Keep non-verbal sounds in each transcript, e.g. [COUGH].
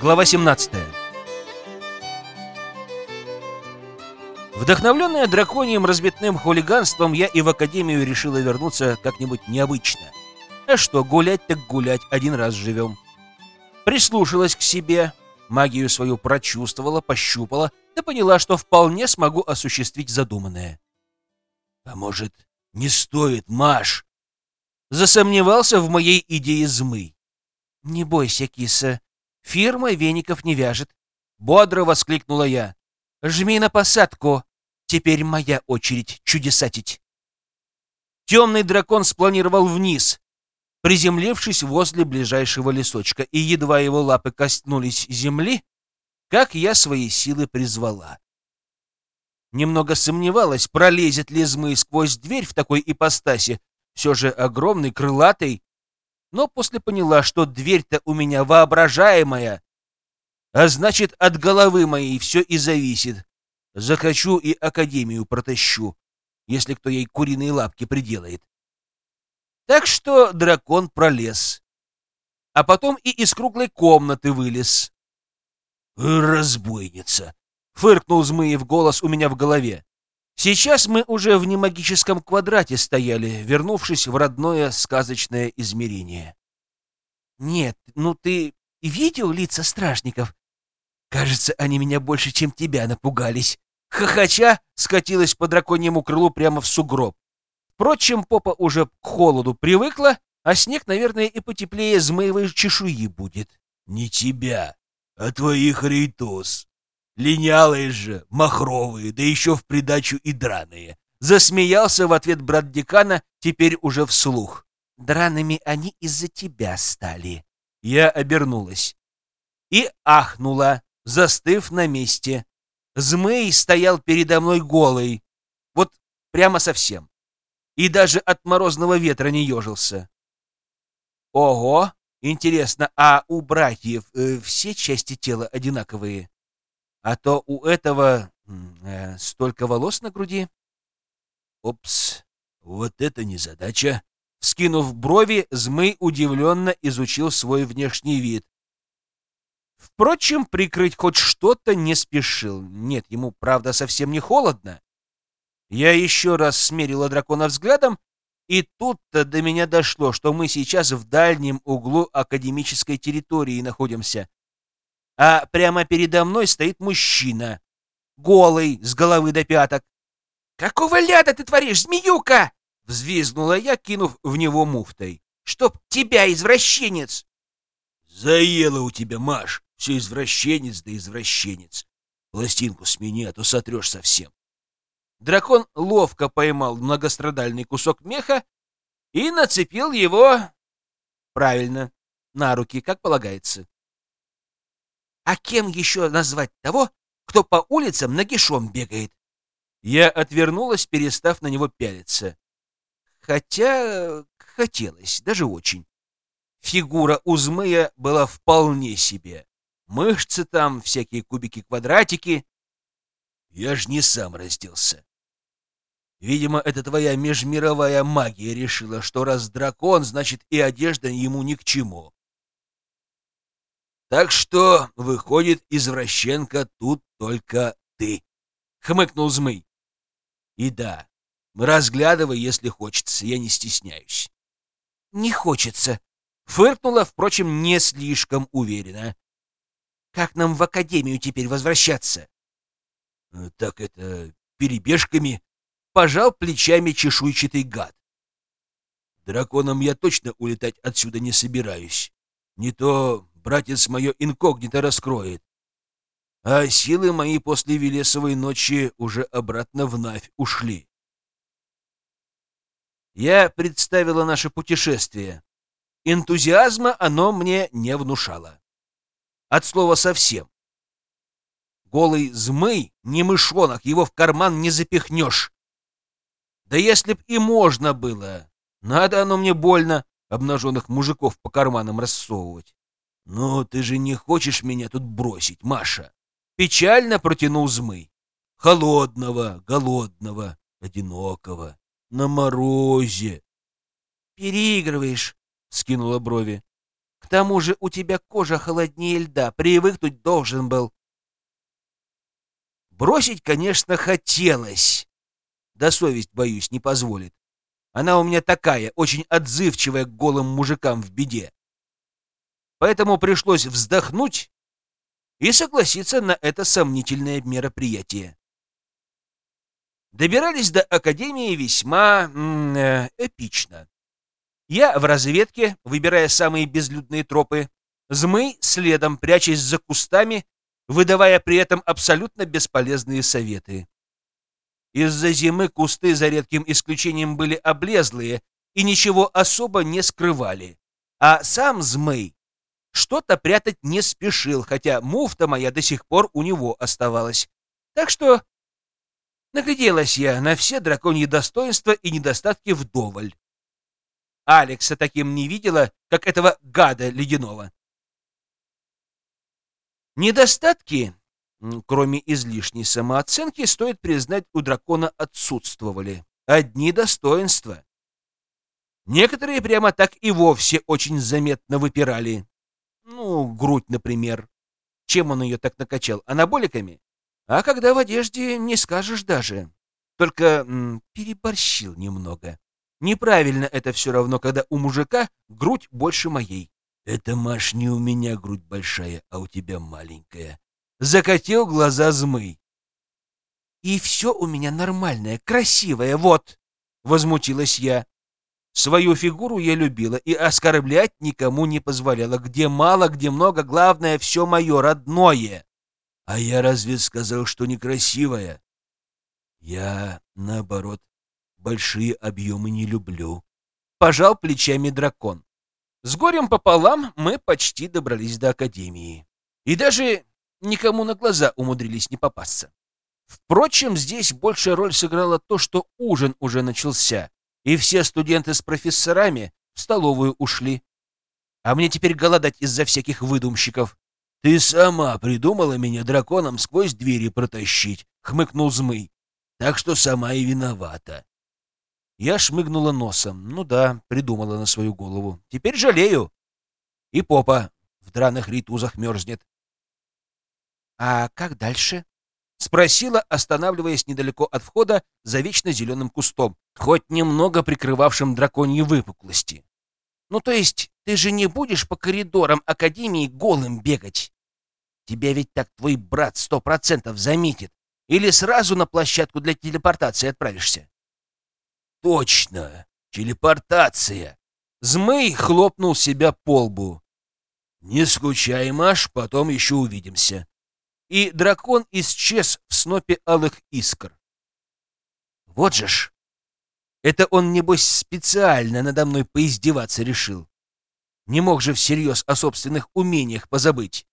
Глава 17. Вдохновленная драконьим разбитным хулиганством, я и в академию решила вернуться как-нибудь необычно. А что, гулять так гулять, один раз живем. Прислушалась к себе, магию свою прочувствовала, пощупала, да поняла, что вполне смогу осуществить задуманное. «А может, не стоит, Маш?» Засомневался в моей идее Змый. «Не бойся, киса, фирма веников не вяжет», — бодро воскликнула я. «Жми на посадку, теперь моя очередь чудесатить». Темный дракон спланировал вниз, приземлившись возле ближайшего лесочка, и едва его лапы коснулись земли, как я свои силы призвала. Немного сомневалась, пролезет ли змы сквозь дверь в такой ипостаси, все же огромный, крылатый, но после поняла, что дверь-то у меня воображаемая, а значит, от головы моей все и зависит. Захочу и академию протащу, если кто ей куриные лапки приделает. Так что дракон пролез, а потом и из круглой комнаты вылез. «Разбойница!» — фыркнул Змыев голос у меня в голове. Сейчас мы уже в немагическом квадрате стояли, вернувшись в родное сказочное измерение. «Нет, ну ты видел лица стражников? Кажется, они меня больше, чем тебя напугались». Хохоча скатилась по драконьему крылу прямо в сугроб. Впрочем, попа уже к холоду привыкла, а снег, наверное, и потеплее змеевой чешуи будет. «Не тебя, а твоих рейтус. Линялые же, махровые, да еще в придачу и драные». Засмеялся в ответ брат декана, теперь уже вслух. «Драными они из-за тебя стали». Я обернулась и ахнула, застыв на месте. Змей стоял передо мной голый, вот прямо совсем, и даже от морозного ветра не ежился. Ого, интересно, а у братьев э, все части тела одинаковые? А то у этого э, столько волос на груди. Опс, вот это незадача. Скинув брови, Змей удивленно изучил свой внешний вид. Впрочем, прикрыть хоть что-то не спешил. Нет, ему, правда, совсем не холодно. Я еще раз смерила дракона взглядом, и тут-то до меня дошло, что мы сейчас в дальнем углу академической территории находимся. А прямо передо мной стоит мужчина, голый, с головы до пяток. «Какого ляда ты творишь, змеюка?» — взвизгнула я, кинув в него муфтой. «Чтоб тебя, извращенец!» «Заело у тебя, Маш!» Все извращенец да извращенец. Пластинку смени, а то сотрешь совсем. Дракон ловко поймал многострадальный кусок меха и нацепил его... Правильно, на руки, как полагается. А кем еще назвать того, кто по улицам нагишом бегает? Я отвернулась, перестав на него пялиться. Хотя хотелось, даже очень. Фигура у змея была вполне себе. Мышцы там, всякие кубики-квадратики. Я ж не сам разделся. Видимо, это твоя межмировая магия решила, что раз дракон, значит и одежда ему ни к чему. Так что, выходит, извращенка тут только ты, — хмыкнул Змей. И да, разглядывай, если хочется, я не стесняюсь. Не хочется, — фыркнула, впрочем, не слишком уверенно. Как нам в академию теперь возвращаться? Э, так это перебежками пожал плечами чешуйчатый гад. Драконом я точно улетать отсюда не собираюсь. Не то братец мое инкогнито раскроет. А силы мои после Велесовой ночи уже обратно в Навь ушли. Я представила наше путешествие. Энтузиазма оно мне не внушало. От слова совсем. Голый змей, не мышонок, его в карман не запихнешь. Да если б и можно было, надо оно мне больно обнаженных мужиков по карманам рассовывать. Но ты же не хочешь меня тут бросить, Маша? Печально протянул змей. Холодного, голодного, одинокого, на морозе. Переигрываешь, скинула брови. тому же у тебя кожа холоднее льда, привыкнуть должен был. Бросить, конечно, хотелось. Да совесть, боюсь, не позволит. Она у меня такая, очень отзывчивая к голым мужикам в беде. Поэтому пришлось вздохнуть и согласиться на это сомнительное мероприятие. Добирались до Академии весьма э, эпично. Я в разведке, выбирая самые безлюдные тропы, Змый следом, прячась за кустами, выдавая при этом абсолютно бесполезные советы. Из-за зимы кусты, за редким исключением, были облезлые и ничего особо не скрывали. А сам Змей что-то прятать не спешил, хотя муфта моя до сих пор у него оставалась. Так что нагляделась я на все драконьи достоинства и недостатки вдоволь. Алекса таким не видела, как этого гада ледяного. Недостатки, кроме излишней самооценки, стоит признать, у дракона отсутствовали. Одни достоинства. Некоторые прямо так и вовсе очень заметно выпирали. Ну, грудь, например. Чем он ее так накачал? Анаболиками? А когда в одежде, не скажешь даже. Только м, переборщил немного. Неправильно это все равно, когда у мужика грудь больше моей. Это, Маш, не у меня грудь большая, а у тебя маленькая. Закатил глаза змый. И все у меня нормальное, красивое, вот. Возмутилась я. Свою фигуру я любила и оскорблять никому не позволяла. Где мало, где много, главное, все мое родное. А я разве сказал, что некрасивая? Я, наоборот, большие объемы не люблю. Пожал плечами дракон. С горем пополам мы почти добрались до Академии. И даже никому на глаза умудрились не попасться. Впрочем, здесь большая роль сыграла то, что ужин уже начался и все студенты с профессорами в столовую ушли. А мне теперь голодать из-за всяких выдумщиков. — Ты сама придумала меня драконом сквозь двери протащить, — хмыкнул Змый. — Так что сама и виновата. Я шмыгнула носом. Ну да, придумала на свою голову. Теперь жалею. И попа в драных ритузах мерзнет. — А как дальше? — спросила, останавливаясь недалеко от входа за вечно зеленым кустом, хоть немного прикрывавшим драконьи выпуклости. «Ну, то есть ты же не будешь по коридорам Академии голым бегать? Тебя ведь так твой брат сто процентов заметит. Или сразу на площадку для телепортации отправишься?» «Точно! Телепортация!» Змей хлопнул себя по лбу. «Не скучай, Маш, потом еще увидимся и дракон исчез в снопе алых искр. Вот же ж! Это он, небось, специально надо мной поиздеваться решил. Не мог же всерьез о собственных умениях позабыть.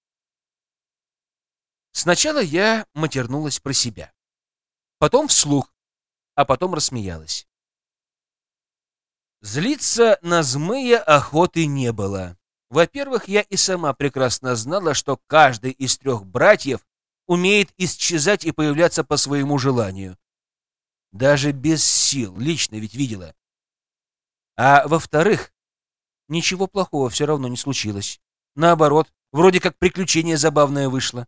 Сначала я матернулась про себя. Потом вслух, а потом рассмеялась. Злиться на змея охоты не было. Во-первых, я и сама прекрасно знала, что каждый из трех братьев умеет исчезать и появляться по своему желанию. Даже без сил, лично ведь видела. А во-вторых, ничего плохого все равно не случилось. Наоборот, вроде как приключение забавное вышло.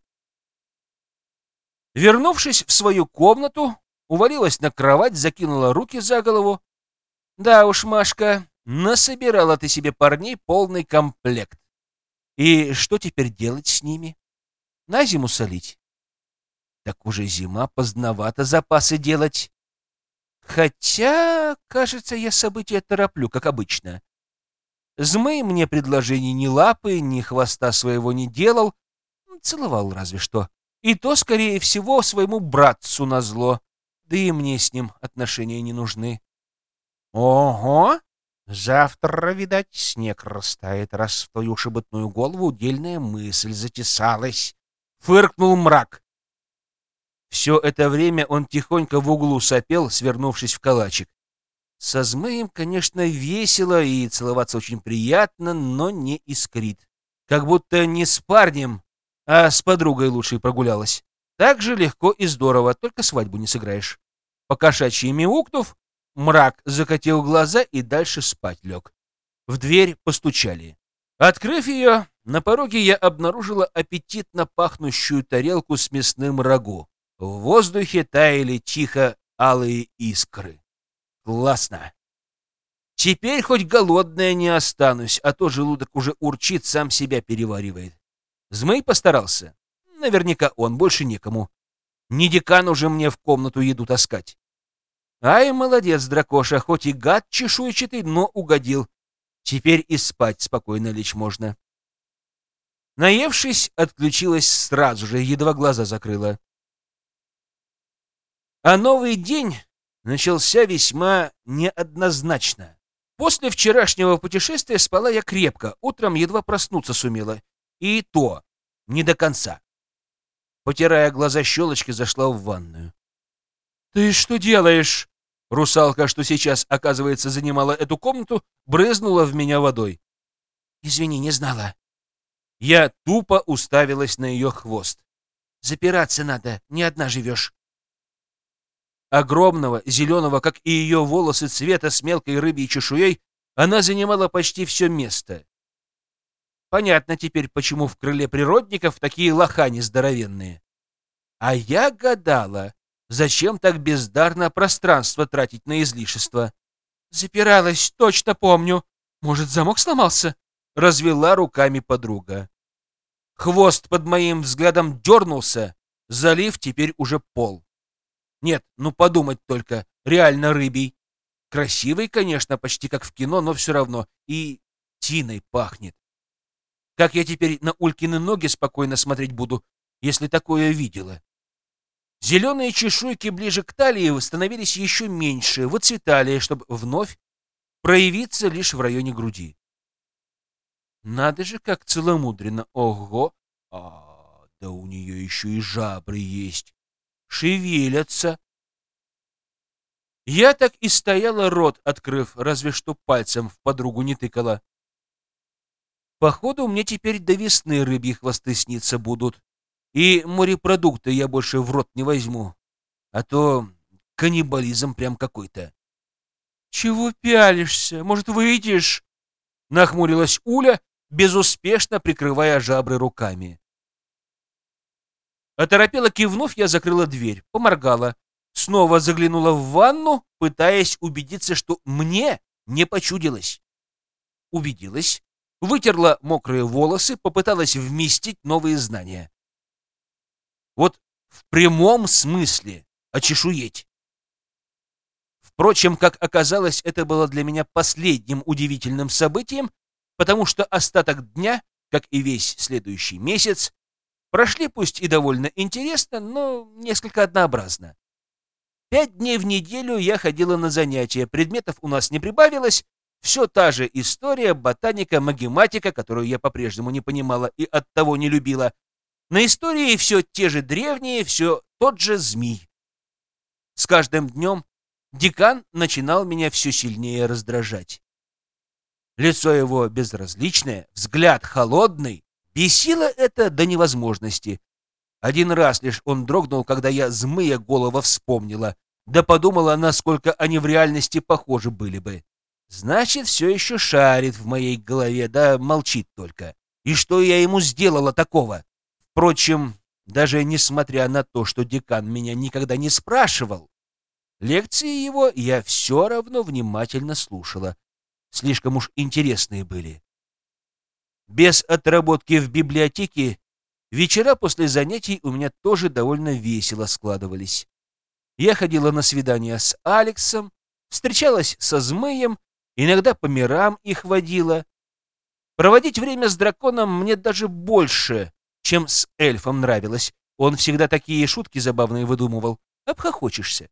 Вернувшись в свою комнату, увалилась на кровать, закинула руки за голову. Да уж, Машка, Насобирала ты себе парней полный комплект. И что теперь делать с ними? На зиму солить? Так уже зима, поздновато запасы делать. Хотя, кажется, я события тороплю, как обычно. Змей мне предложений ни лапы, ни хвоста своего не делал, целовал разве что. И то, скорее всего, своему братцу назло. Да и мне с ним отношения не нужны. Ого! Завтра, видать, снег растает, раз в твою шебутную голову удельная мысль затесалась. Фыркнул мрак. Все это время он тихонько в углу сопел, свернувшись в калачик. Со змеем, конечно, весело и целоваться очень приятно, но не искрит. Как будто не с парнем, а с подругой лучше прогулялась. Так же легко и здорово, только свадьбу не сыграешь. Покошачьи мяукнув, Мрак закатил глаза и дальше спать лег. В дверь постучали. Открыв ее, на пороге я обнаружила аппетитно пахнущую тарелку с мясным рагу. В воздухе таяли тихо алые искры. Классно! Теперь хоть голодная не останусь, а то желудок уже урчит, сам себя переваривает. Змей постарался. Наверняка он, больше некому. Не декан уже мне в комнату еду таскать. Ай, молодец, дракоша, хоть и гад чешуйчатый, но угодил. Теперь и спать спокойно лечь можно. Наевшись, отключилась сразу же, едва глаза закрыла. А новый день начался весьма неоднозначно. После вчерашнего путешествия спала я крепко, утром едва проснуться сумела. И то не до конца. Потирая глаза щелочки, зашла в ванную. «Ты что делаешь?» Русалка, что сейчас, оказывается, занимала эту комнату, брызнула в меня водой. «Извини, не знала». Я тупо уставилась на ее хвост. «Запираться надо, не одна живешь». Огромного, зеленого, как и ее волосы цвета с мелкой рыбьей чешуей, она занимала почти все место. Понятно теперь, почему в крыле природников такие лохани здоровенные. А я гадала, зачем так бездарно пространство тратить на излишество. Запиралась, точно помню. Может, замок сломался? Развела руками подруга. Хвост под моим взглядом дернулся, залив теперь уже пол. Нет, ну подумать только, реально рыбий. Красивый, конечно, почти как в кино, но все равно. И тиной пахнет. Как я теперь на Улькины ноги спокойно смотреть буду, если такое видела? Зеленые чешуйки ближе к талии становились еще меньше, выцветали, чтобы вновь проявиться лишь в районе груди. Надо же, как целомудренно. Ого! А, да у нее еще и жабры есть. Шевелятся. Я так и стояла, рот открыв, разве что пальцем в подругу не тыкала. Походу, мне теперь до весны рыбьи хвосты сниться будут. И морепродукты я больше в рот не возьму. А то каннибализм прям какой-то. «Чего пялишься? Может, выйдешь?» Нахмурилась Уля, безуспешно прикрывая жабры руками. Оторопела кивнув, я закрыла дверь, поморгала. Снова заглянула в ванну, пытаясь убедиться, что мне не почудилось. Убедилась, вытерла мокрые волосы, попыталась вместить новые знания. Вот в прямом смысле очешуеть. Впрочем, как оказалось, это было для меня последним удивительным событием, потому что остаток дня, как и весь следующий месяц, прошли пусть и довольно интересно, но несколько однообразно. Пять дней в неделю я ходила на занятия, предметов у нас не прибавилось, все та же история, ботаника, магематика, которую я по-прежнему не понимала и оттого не любила. На истории все те же древние, все тот же змей. С каждым днем декан начинал меня все сильнее раздражать. Лицо его безразличное, взгляд холодный, бесило это до невозможности. Один раз лишь он дрогнул, когда я змея голова вспомнила, да подумала, насколько они в реальности похожи были бы. Значит, все еще шарит в моей голове, да молчит только. И что я ему сделала такого? Впрочем, даже несмотря на то, что декан меня никогда не спрашивал, лекции его я все равно внимательно слушала. Слишком уж интересные были. Без отработки в библиотеке вечера после занятий у меня тоже довольно весело складывались. Я ходила на свидания с Алексом, встречалась со Змеем Иногда по мирам их водила. Проводить время с драконом мне даже больше, чем с эльфом нравилось. Он всегда такие шутки забавные выдумывал. Обхохочешься.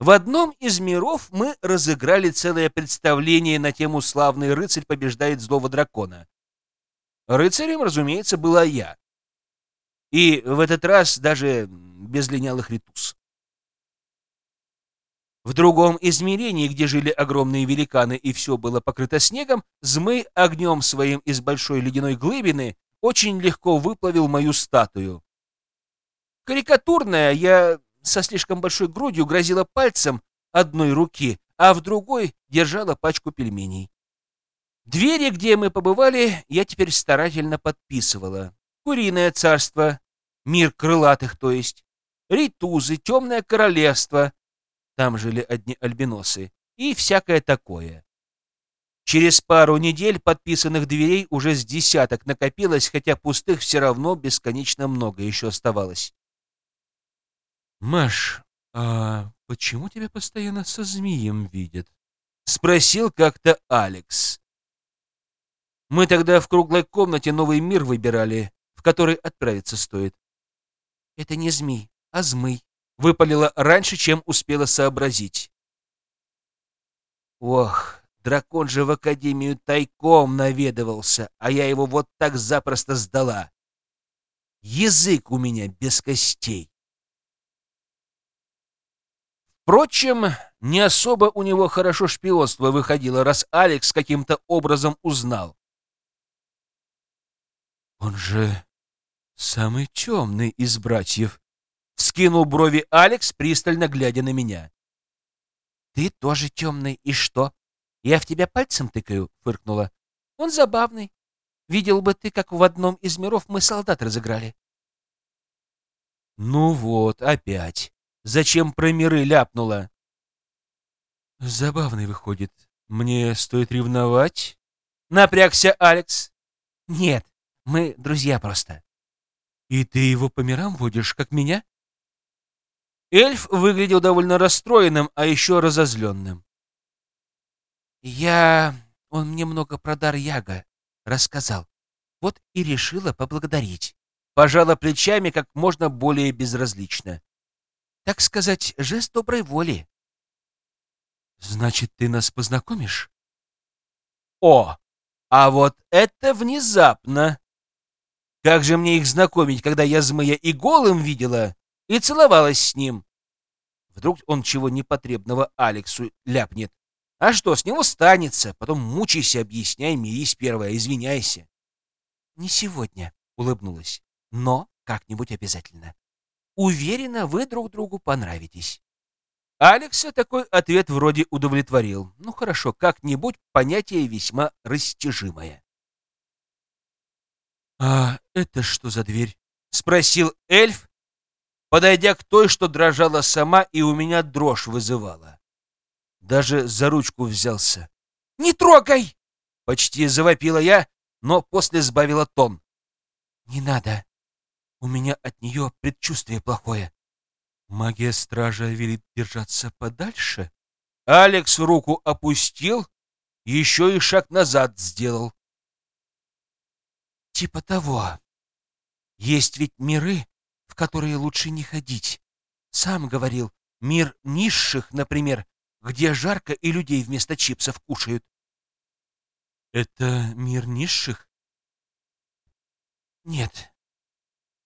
В одном из миров мы разыграли целое представление на тему «Славный рыцарь побеждает злого дракона». Рыцарем, разумеется, была я. И в этот раз даже без линялых ритус. В другом измерении, где жили огромные великаны и все было покрыто снегом, Змей огнем своим из большой ледяной глыбины очень легко выплавил мою статую. Карикатурная, я со слишком большой грудью грозила пальцем одной руки, а в другой держала пачку пельменей. Двери, где мы побывали, я теперь старательно подписывала. Куриное царство, мир крылатых, то есть, ритузы, темное королевство, там жили одни альбиносы, и всякое такое. Через пару недель подписанных дверей уже с десяток накопилось, хотя пустых все равно бесконечно много еще оставалось. «Маш, а почему тебя постоянно со змеем видят?» — спросил как-то Алекс. Мы тогда в круглой комнате новый мир выбирали, в который отправиться стоит. «Это не змей, а змый», — выпалила раньше, чем успела сообразить. Ох, дракон же в академию тайком наведывался, а я его вот так запросто сдала. Язык у меня без костей. Впрочем, не особо у него хорошо шпионство выходило, раз Алекс каким-то образом узнал. «Он же самый темный из братьев», — скинул брови Алекс, пристально глядя на меня. «Ты тоже темный, и что? Я в тебя пальцем тыкаю?» — фыркнула. «Он забавный. Видел бы ты, как в одном из миров мы солдат разыграли». «Ну вот, опять. Зачем про миры ляпнула? Забавный выходит. Мне стоит ревновать? Напрягся Алекс. Нет, мы друзья просто. И ты его по мирам водишь, как меня? Эльф выглядел довольно расстроенным, а еще разозленным. Я... Он мне много про дар Яга рассказал. Вот и решила поблагодарить. Пожала плечами как можно более безразлично так сказать, жест доброй воли. Значит, ты нас познакомишь? О, а вот это внезапно! Как же мне их знакомить, когда я змея и голым видела и целовалась с ним? Вдруг он чего непотребного Алексу ляпнет. А что, с него станется? Потом мучайся, объясняй, мирись первая, извиняйся. Не сегодня, улыбнулась, но как-нибудь обязательно. Уверена, вы друг другу понравитесь. Алекса такой ответ вроде удовлетворил. Ну хорошо, как-нибудь понятие весьма растяжимое. «А это что за дверь?» — спросил эльф, подойдя к той, что дрожала сама и у меня дрожь вызывала. Даже за ручку взялся. «Не трогай!» — почти завопила я, но после сбавила тон. «Не надо. У меня от нее предчувствие плохое. Магия стража велит держаться подальше? Алекс руку опустил, еще и шаг назад сделал. Типа того. Есть ведь миры, в которые лучше не ходить. Сам говорил, мир низших, например, где жарко и людей вместо чипсов кушают. Это мир низших? Нет,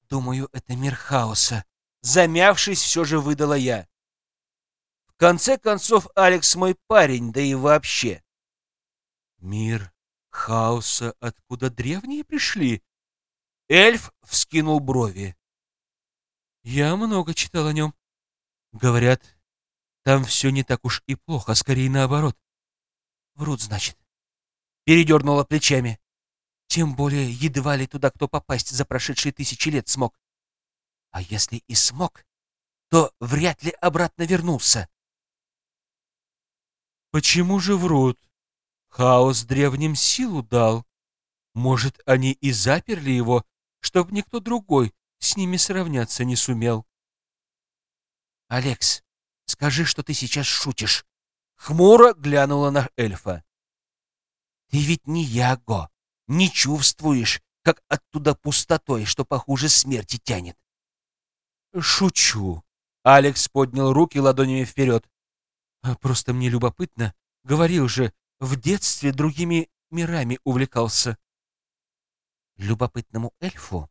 Думаю, это мир хаоса. Замявшись, все же выдала я. В конце концов, Алекс мой парень, да и вообще. Мир хаоса, откуда древние пришли? Эльф вскинул брови. Я много читал о нем. Говорят, там все не так уж и плохо, скорее наоборот. Врут, значит. Передернула плечами. Тем более, едва ли туда кто попасть за прошедшие тысячи лет смог. А если и смог, то вряд ли обратно вернулся. Почему же врут? Хаос древним силу дал. Может, они и заперли его, чтобы никто другой с ними сравняться не сумел. «Алекс, скажи, что ты сейчас шутишь!» Хмуро глянула на эльфа. «Ты ведь не Яго не чувствуешь, как оттуда пустотой, что похуже смерти тянет. Шучу. Алекс поднял руки ладонями вперед. Просто мне любопытно. Говорил же, в детстве другими мирами увлекался. Любопытному эльфу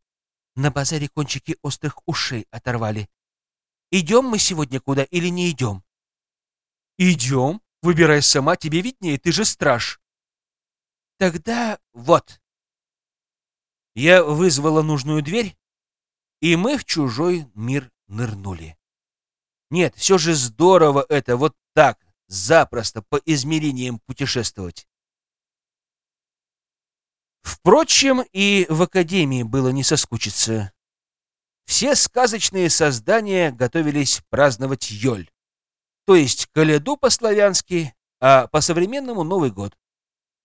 на базаре кончики острых ушей оторвали. Идем мы сегодня куда или не идем? Идем. Выбирай сама, тебе виднее, ты же страж. Тогда вот. Я вызвала нужную дверь, и мы в чужой мир нырнули. Нет, все же здорово это вот так, запросто по измерениям путешествовать. Впрочем, и в академии было не соскучиться. Все сказочные создания готовились праздновать Йоль, то есть Каледу по-славянски, а по-современному Новый год.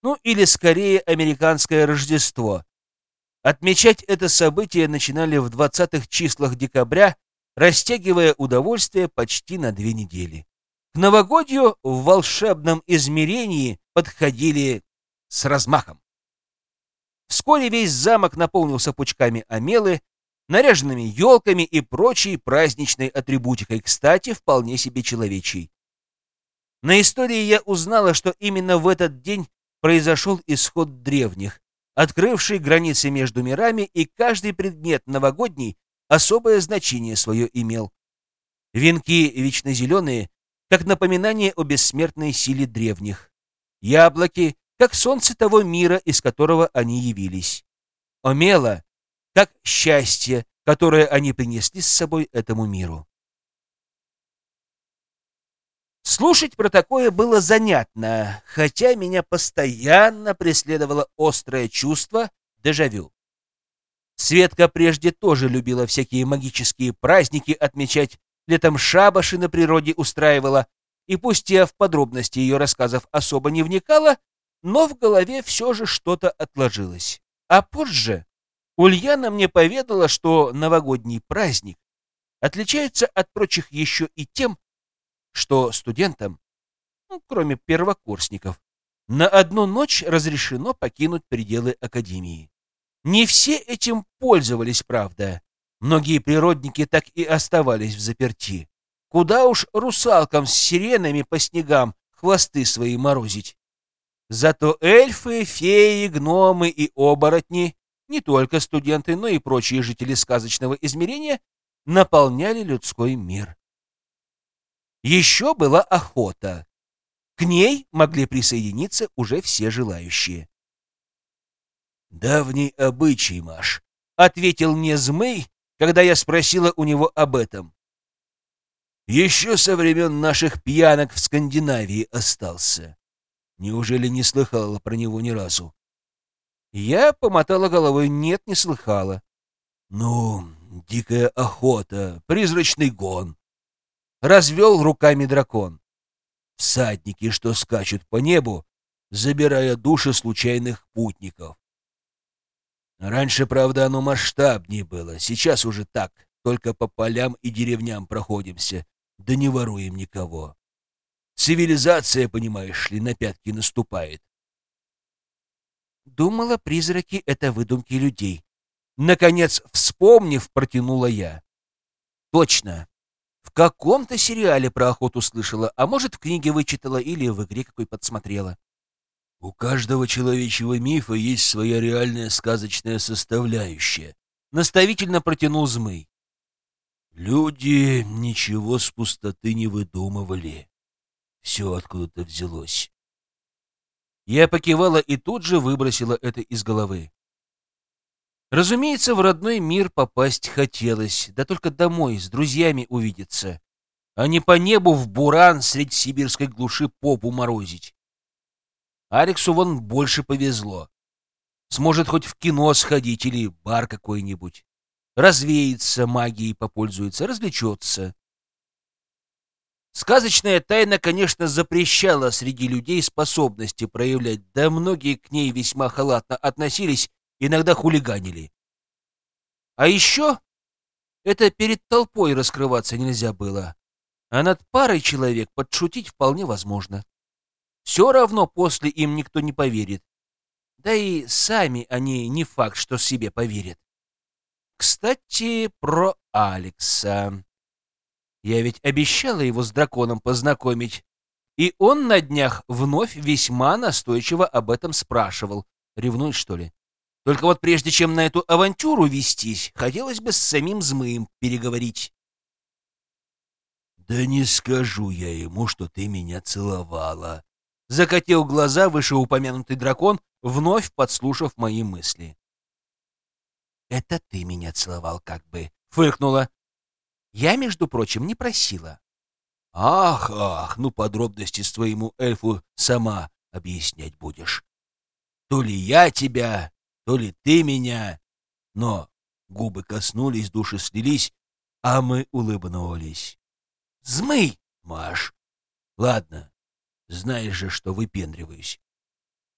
Ну или скорее американское Рождество. Отмечать это событие начинали в 20-х числах декабря, растягивая удовольствие почти на две недели. К новогодью в волшебном измерении подходили с размахом. Вскоре весь замок наполнился пучками омелы, наряженными елками и прочей праздничной атрибутикой, кстати, вполне себе человечей. На истории я узнала, что именно в этот день произошел исход древних, открывший границы между мирами, и каждый предмет новогодний особое значение свое имел. Венки вечно зеленые, как напоминание о бессмертной силе древних. Яблоки, как солнце того мира, из которого они явились. Омела, как счастье, которое они принесли с собой этому миру. Слушать про такое было занятно, хотя меня постоянно преследовало острое чувство дежавю. Светка прежде тоже любила всякие магические праздники отмечать, летом шабаши на природе устраивала, и пусть я в подробности ее рассказов особо не вникала, но в голове все же что-то отложилось. А позже Ульяна мне поведала, что новогодний праздник отличается от прочих еще и тем, что студентам, ну, кроме первокурсников, на одну ночь разрешено покинуть пределы академии. Не все этим пользовались, правда. Многие природники так и оставались в заперти. Куда уж русалкам с сиренами по снегам хвосты свои морозить. Зато эльфы, феи, гномы и оборотни не только студенты, но и прочие жители сказочного измерения наполняли людской мир. Еще была охота. К ней могли присоединиться уже все желающие. «Давний обычай, Маш», — ответил мне Змей, когда я спросила у него об этом. «Еще со времен наших пьянок в Скандинавии остался. Неужели не слыхала про него ни разу?» Я помотала головой. Нет, не слыхала. Ну, дикая охота, призрачный гон. Развел руками дракон. Всадники, что скачут по небу, забирая души случайных путников. Раньше, правда, оно масштабнее было. Сейчас уже так, только по полям и деревням проходимся, да не воруем никого. Цивилизация, понимаешь ли, на пятки наступает. Думала, призраки — это выдумки людей. Наконец, вспомнив, протянула я. Точно. В каком-то сериале про охоту слышала, а может, в книге вычитала или в игре какой подсмотрела. У каждого человечьего мифа есть своя реальная сказочная составляющая. Наставительно протянул Змый. Люди ничего с пустоты не выдумывали. Все откуда-то взялось. Я покивала и тут же выбросила это из головы. Разумеется, в родной мир попасть хотелось, да только домой с друзьями увидеться, а не по небу в буран средь сибирской глуши попу морозить. Алексу вон больше повезло. Сможет хоть в кино сходить или бар какой-нибудь. Развеется, магией попользуется, развлечется. Сказочная тайна, конечно, запрещала среди людей способности проявлять, да многие к ней весьма халатно относились, иногда хулиганили. А еще это перед толпой раскрываться нельзя было, а над парой человек подшутить вполне возможно. Все равно после им никто не поверит. Да и сами они не факт, что себе поверят. Кстати, про Алекса. Я ведь обещала его с драконом познакомить. И он на днях вновь весьма настойчиво об этом спрашивал. Ревнует, что ли? Только вот прежде чем на эту авантюру вестись, хотелось бы с самим Змыем переговорить. «Да не скажу я ему, что ты меня целовала», — закатил глаза вышеупомянутый дракон, вновь подслушав мои мысли. «Это ты меня целовал как бы», — фыркнула. Я, между прочим, не просила. Ах, ах, ну подробности своему эльфу сама объяснять будешь. То ли я тебя, то ли ты меня, но губы коснулись, души слились, а мы улыбнулись. Змый! Маш, ладно, знаешь же, что выпендриваюсь.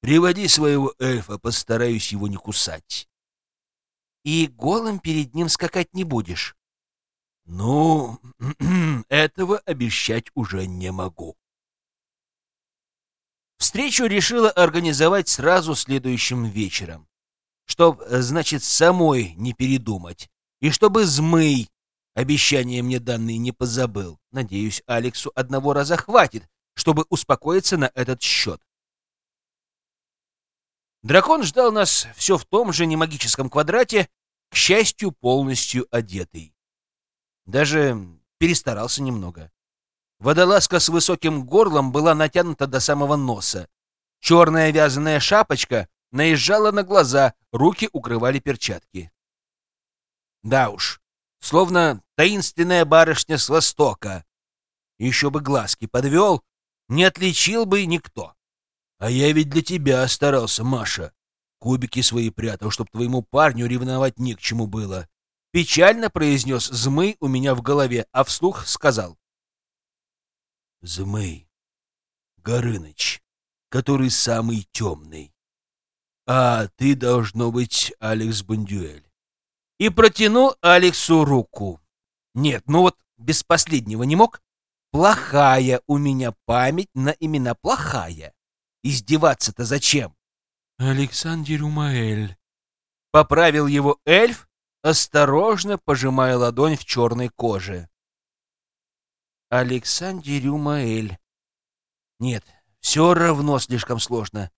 Приводи своего эльфа, постараюсь его не кусать. И голым перед ним скакать не будешь. Ну, [CLEARS THROAT] этого обещать уже не могу. Встречу решила организовать сразу следующим вечером. Чтоб, значит, самой не передумать. И чтобы Змый обещание мне данные не позабыл. Надеюсь, Алексу одного раза хватит, чтобы успокоиться на этот счет. Дракон ждал нас все в том же немагическом квадрате, к счастью, полностью одетый. Даже перестарался немного. Водолазка с высоким горлом была натянута до самого носа. Черная вязаная шапочка наезжала на глаза, руки укрывали перчатки. Да уж, словно таинственная барышня с востока. Еще бы глазки подвел, не отличил бы никто. А я ведь для тебя старался, Маша. Кубики свои прятал, чтоб твоему парню ревновать не к чему было. Печально произнес Змый у меня в голове, а вслух сказал. Змей, Горыныч, который самый темный. А ты, должно быть, Алекс Бондюэль. И протянул Алексу руку. Нет, ну вот без последнего не мог. Плохая у меня память на имена плохая. Издеваться-то зачем? Александр Умаэль. Поправил его эльф, осторожно пожимая ладонь в черной коже. Александр Рюмаэль. Нет, все равно слишком сложно.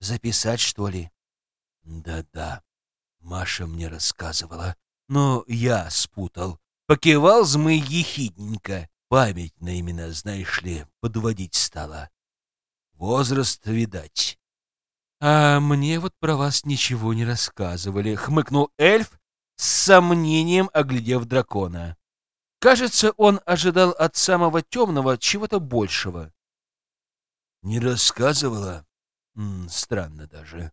Записать, что ли? Да-да, Маша мне рассказывала, но я спутал. Покивал змый ехидненько. Память на имена, знаешь ли, подводить стала. Возраст, видать. А мне вот про вас ничего не рассказывали, хмыкнул эльф с сомнением, оглядев дракона. Кажется, он ожидал от самого темного чего-то большего. Не рассказывала? М -м, странно даже.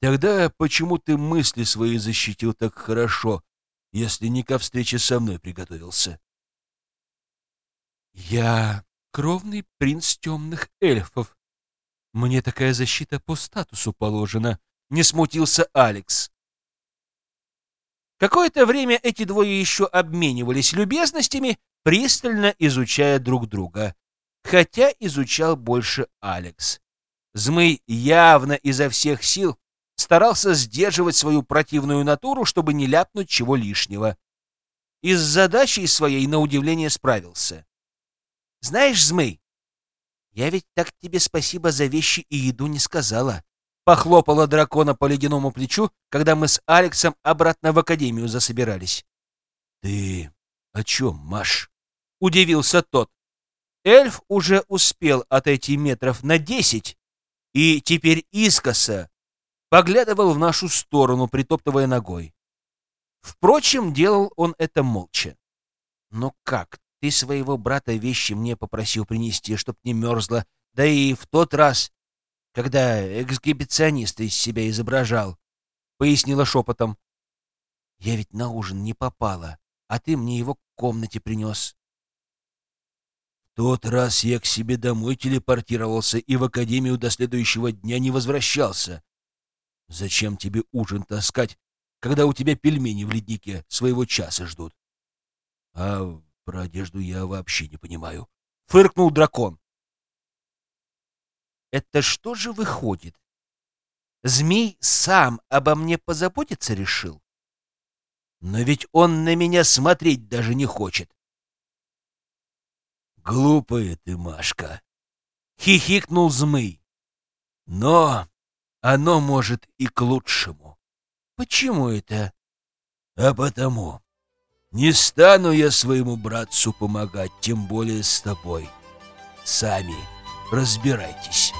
Тогда почему ты мысли свои защитил так хорошо, если не ко встрече со мной приготовился? Я кровный принц темных эльфов. Мне такая защита по статусу положена. Не смутился Алекс. Какое-то время эти двое еще обменивались любезностями, пристально изучая друг друга. Хотя изучал больше Алекс. Змый явно изо всех сил старался сдерживать свою противную натуру, чтобы не ляпнуть чего лишнего. И с задачей своей, на удивление, справился. «Знаешь, Змый, я ведь так тебе спасибо за вещи и еду не сказала похлопала дракона по ледяному плечу, когда мы с Алексом обратно в академию засобирались. «Ты о чем, Маш?» — удивился тот. Эльф уже успел отойти метров на десять и теперь искоса поглядывал в нашу сторону, притоптывая ногой. Впрочем, делал он это молча. «Но как? Ты своего брата вещи мне попросил принести, чтоб не мерзла, да и в тот раз когда эксгибициониста из себя изображал, — пояснила шепотом. — Я ведь на ужин не попала, а ты мне его к комнате принес. В тот раз я к себе домой телепортировался и в академию до следующего дня не возвращался. Зачем тебе ужин таскать, когда у тебя пельмени в леднике своего часа ждут? А про одежду я вообще не понимаю. Фыркнул дракон. Это что же выходит? Змей сам обо мне позаботиться решил? Но ведь он на меня смотреть даже не хочет. Глупая ты, Машка. Хихикнул Змей. Но оно может и к лучшему. Почему это? А потому. Не стану я своему братцу помогать, тем более с тобой. Сами разбирайтесь.